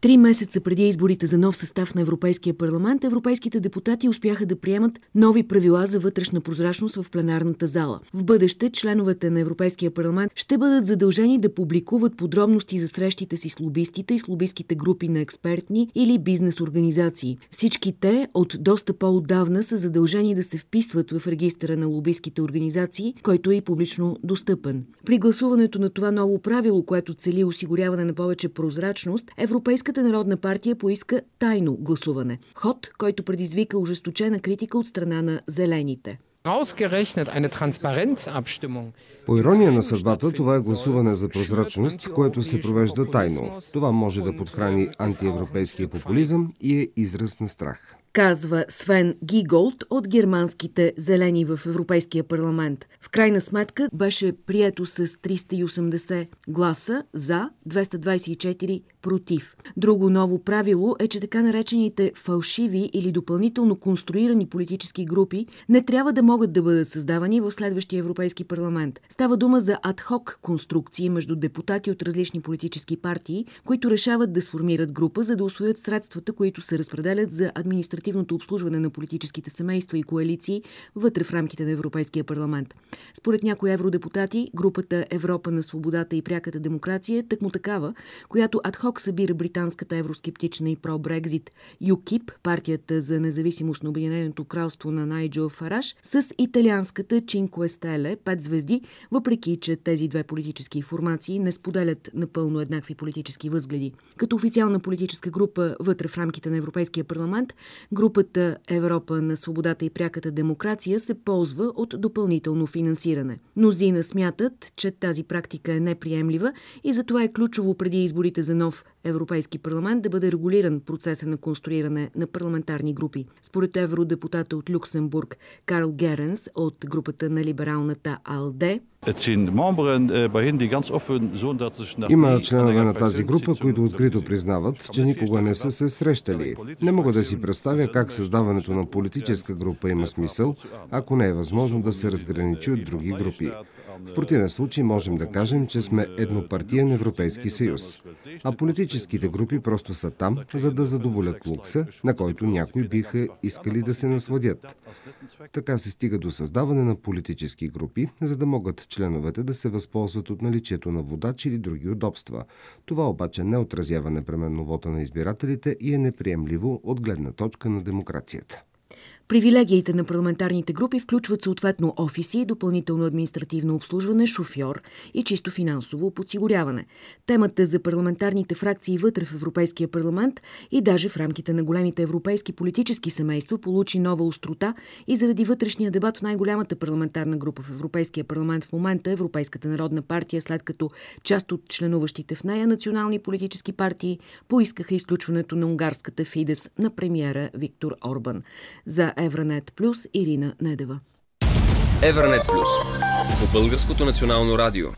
Три месеца преди изборите за нов състав на Европейския парламент, европейските депутати успяха да приемат нови правила за вътрешна прозрачност в пленарната зала. В бъдеще членовете на Европейския парламент ще бъдат задължени да публикуват подробности за срещите си с лобистите и с лобистските групи на експертни или бизнес организации. Всички те от доста по-отдавна са задължени да се вписват в регистъра на лобистските организации, който е и публично достъпен. При гласуването на това ново правило, което цели осигуряване на повече прозрачност, Европейска Европейската народна партия поиска тайно гласуване. Ход, който предизвика ожесточена критика от страна на зелените. По ирония на съдбата, това е гласуване за прозрачност, което се провежда тайно. Това може да подхрани антиевропейския популизъм и е израз на страх казва Свен Гиголд от германските зелени в Европейския парламент. В крайна сметка беше прието с 380 гласа за, 224 против. Друго ново правило е, че така наречените фалшиви или допълнително конструирани политически групи не трябва да могат да бъдат създавани в следващия Европейски парламент. Става дума за адхок конструкции между депутати от различни политически партии, които решават да сформират група, за да освоят средствата, които се разпределят за административно административното обслужване на политическите семейства и коалиции вътре в рамките на Европейския парламент. Според някои евродепутати, групата Европа на свободата и пряката демокрация е тъкмо такава, която адхок събира британската евроскептична и про-Брекзит ЮКИП, партията за независимост на Обединеното кралство на Найджо Фараш, с италианската Чинко Стеле, пет звезди, въпреки че тези две политически формации не споделят напълно еднакви политически възгледи. Като официална политическа група вътре в рамките на Европейския парламент, Групата Европа на свободата и пряката демокрация се ползва от допълнително финансиране. Мнозина смятат, че тази практика е неприемлива и затова е ключово преди изборите за нов Европейски парламент да бъде регулиран процеса на конструиране на парламентарни групи. Според евродепутата от Люксембург Карл Геренс от групата на либералната АЛД, има членове на тази група, които открито признават, че никога не са се срещали. Не мога да си представя как създаването на политическа група има смисъл, ако не е възможно да се разграничи от други групи. В противен случай можем да кажем, че сме еднопартиен Европейски съюз. А политическите групи просто са там, за да задоволят лукса, на който някои биха искали да се насладят. Така се стига до създаване на политически групи, за да могат членовете да се възползват от наличието на водач или други удобства. Това обаче не отразява непременно вота на избирателите и е неприемливо от гледна точка на демокрацията. Привилегиите на парламентарните групи включват съответно офиси, допълнително административно обслужване, шофьор и чисто финансово подсигуряване. Темата за парламентарните фракции вътре в Европейския парламент и даже в рамките на големите европейски политически семейства получи нова острота и заради вътрешния дебат в най-голямата парламентарна група в Европейския парламент в момента Европейската народна партия, след като част от членуващите в нея национални политически партии поискаха изключването на унгарската Фидес на премиера Виктор Орбан. За Евранет Плюс Ирина Недева. Евранет Плюс по Българското национално радио.